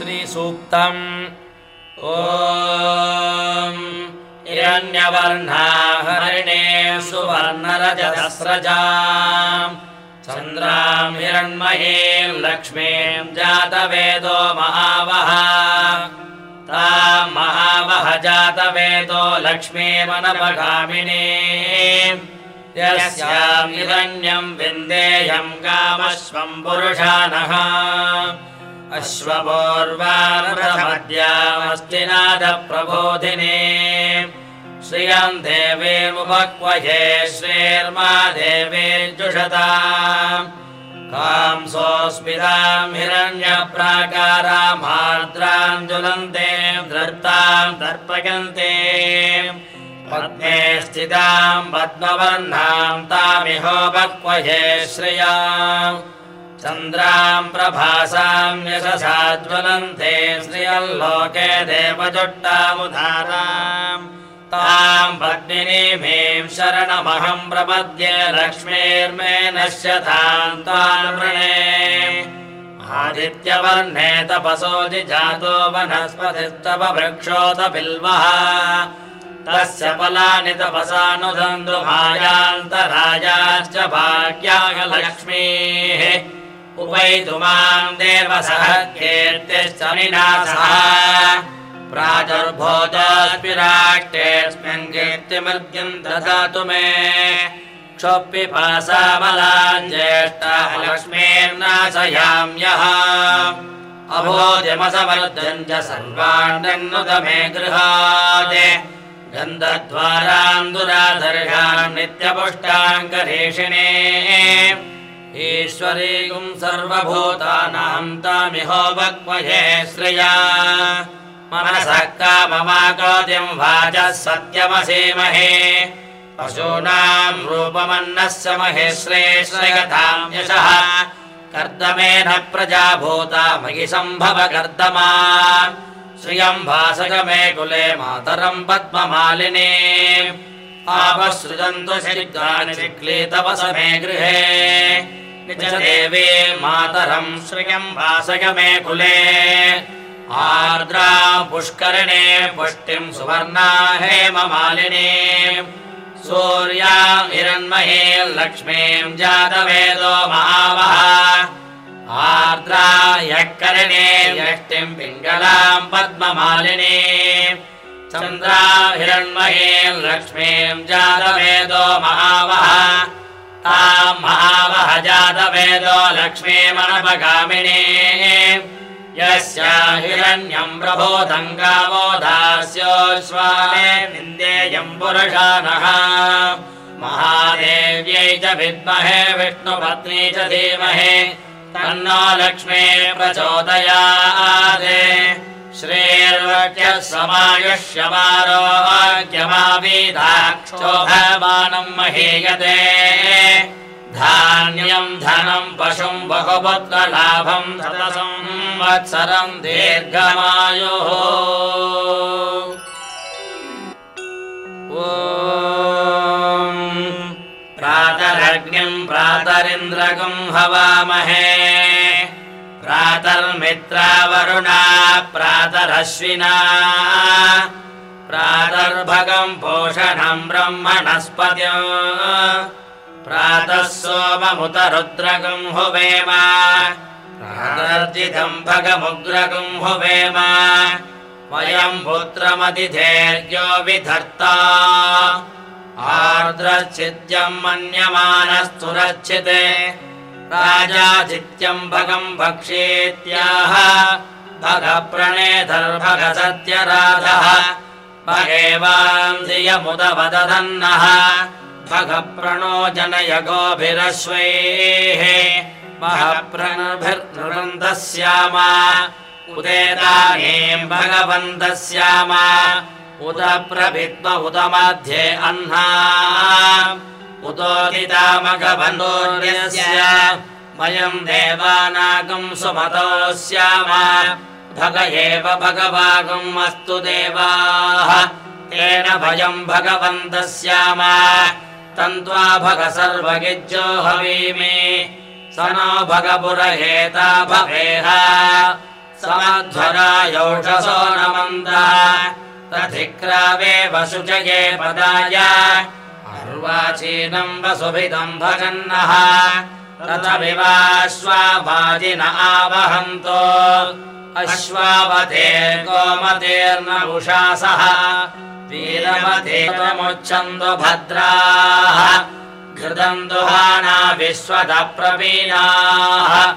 श्रीसूक्तम्। ओ हिरण्यवर्णा हरिणे सुवर्णरजस्रजा चन्द्राम् हिरण्मयीम् लक्ष्मीम् जातवेदो महावः। ताम् महावह जातवेदो लक्ष्मीमनपगामिनी यस्याम् हिरण्यम् विन्देयम् कामश्वम् पुरुषानः अश्वपूर्वानमद्यामस्ति नादप्रबोधिनी। श्रियम् देवीमुपक्वये श्रीर्मा देवीर्जुषता। कांसोऽस्मिताम् हिरण्यप्राकारामार्द्राम् ज्वलन्ते धृताम् तर्पयन्ते पद्मे स्थिताम् पद्मवर्णाम् तामिहोपक्वये श्रिया चन्द्राम् प्रभासाम् यशसा ज्वलन्ते श्रियल्लोके देवजुट्टामुधाराम्। ताम् पद्मिनीमीम् शरणमहम् प्रपद्ये लक्ष्मीर्मे नश्यताम् तान् वृणे आदित्यवर्णे तपसोऽधि जातो वनस्पतिस्तव वृक्षोत बिल्वः तस्य फलानि तपसानुदन्तु मायान्तरायाश्च भाग्यागलक्ष्मीः उपैतु माम् देवसः कीर्तिश्च प्रादुर्भूतस्मिराष्टेऽस्मिन् कीर्तिमर्ग्यम् ददातु मे। क्षोप्पिपासामलाञ्ज्येष्टाः लक्ष्मीर्नाशयाम्यः अभोजमसमर्दम् च मे गृहात्। गन्धद्वाराम् दुराधर्षाम् नित्यपुष्टाम् करीषिणे ईश्वरीगुम् सर्वभूतानाम् तामिहोपक्वये श्रिया। मनसः काममाकोतिम् वाचः सत्यमसीमहे। पशूनाम् रूपमन्नस्य महेश्रे श्रयताम् यशः। कर्दमेन प्रजा भूता मयि सम्भव कर्दमा। श्रियम् भासगमे कुले मातरम् पद्ममालिनी। गृहे देवे मातरम् श्रियम् भासगमे कुले। आर्द्रा पुष्करिणे पुष्टिम् सुवर्णा हेममालिनी। सूर्याम् हिरण्महे लक्ष्मीम् जातवेदो महावः। आर्द्रा यःकरिणे यष्टिम् पिङ्गलाम् पद्ममालिनी। चन्द्रा हिरण्महे लक्ष्मीम् जातवेदो महावः ताम् महावः जातवेदो लक्ष्मीमनपगामिनी यस्या हिरण्यम् प्रबोधम् गावो दास्योश्वामे निन्देयम् पुरुषानः। महादेव्यै च विद्महे विष्णुपत्नी च धीमहि तन्नो लक्ष्मी प्रचोदयात् श्रीर्वक्यः समायुष्यमारोग्यमावीधाक्षोभमानम् महीयते। धान्यम् धनम् पशुम् बहुपुत्रलाभम् संवत्सरम् दीर्घमायुः। प्रातरग्निम् प्रातरिन्द्रगुम् हवामहे प्रातर्मित्रावरुणा प्रातरश्विना। प्रातर्भगम् पोषणम् ब्रह्मणस्पत्य प्रातः सोममुतरुद्रगुम् हुवेम प्रातर्जितम् भगमुग्रगुम् हुवेम वयम् पुत्रमतिधेर्यो विधर्ता। आर्द्रचित्यम् मन्यमानस्तुरच्चिते भगम् भक्षेत्याह। भगप्रणेधर्भग सत्यराधः भगेवान्धियमुदवदधन्नः भगप्रणो जनय गोभिरश्वैः महप्रणभिर्नृन्दः स्याम उदेदानीम् भगवन्तः स्याम उत प्रभिद्म उत मध्ये अह्ना उदोदितामघबन्धोर्यस्य वयम् देवानागम् सुमतो स्याम भग एव भगवागम् अस्तु देवाः। तेन भयम् भगवन्तः स्याम तन्त्वा भग सर्वगिज्जो हवीमि। स नो भगपुरहेता भवेह। समध्वरायोषसो नमन्दः तथिक्रावे वसुजये पदाय भगन्नः तथविवाश्वाजिन आवहन्तो। अश्वावते गोमतेर्नभुषासः वीरवते त्वमुच्छन्दु भद्राः। घृतम् दुहाना विश्वतः प्रवीणाः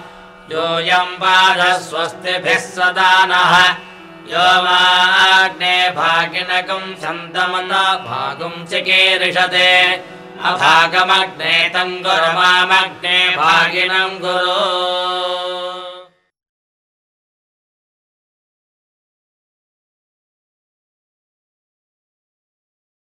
योऽयम् बाधः स्वस्तिभिः सदा नः यो माग्ने भागिनकम् छन्दमन भागुम् चिकीर्षते। अभागमग्ने तम् गुरु मामग्ने भागिनम् गुरु